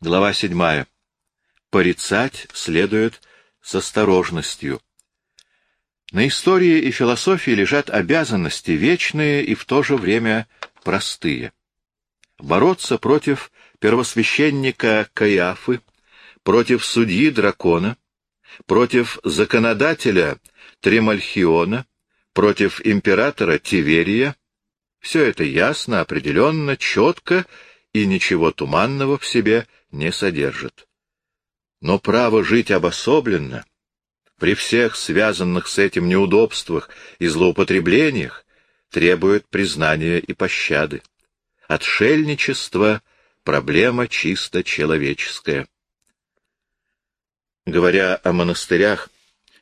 Глава седьмая. Порицать следует с осторожностью. На истории и философии лежат обязанности вечные и в то же время простые. Бороться против первосвященника Каиафы, против судьи дракона, против законодателя Тремальхиона, против императора Тиверия — все это ясно, определенно, четко и ничего туманного в себе не содержит. Но право жить обособленно, при всех связанных с этим неудобствах и злоупотреблениях, требует признания и пощады. Отшельничество — проблема чисто человеческая. Говоря о монастырях,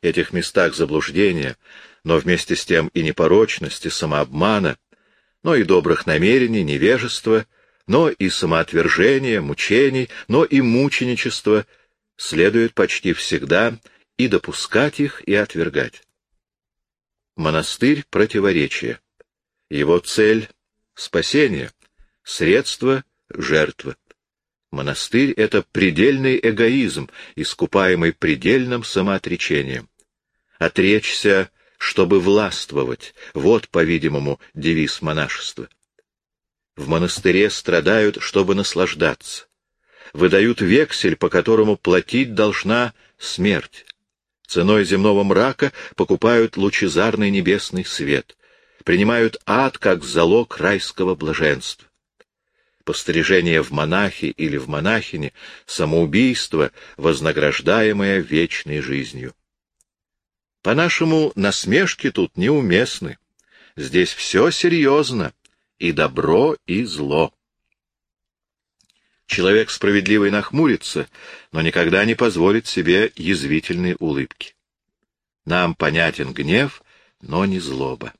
этих местах заблуждения, но вместе с тем и непорочности, самообмана, но и добрых намерений, невежества, но и самоотвержения, мучений, но и мученичества, следует почти всегда и допускать их, и отвергать. Монастырь — противоречие. Его цель — спасение, средство — жертва. Монастырь — это предельный эгоизм, искупаемый предельным самоотречением. Отречься, чтобы властвовать — вот, по-видимому, девиз монашества. В монастыре страдают, чтобы наслаждаться. Выдают вексель, по которому платить должна смерть. Ценой земного мрака покупают лучезарный небесный свет. Принимают ад как залог райского блаженства пострижение в монахи или в монахине, самоубийство, вознаграждаемое вечной жизнью. По-нашему, насмешки тут неуместны. Здесь все серьезно, и добро, и зло. Человек справедливый нахмурится, но никогда не позволит себе язвительной улыбки. Нам понятен гнев, но не злоба.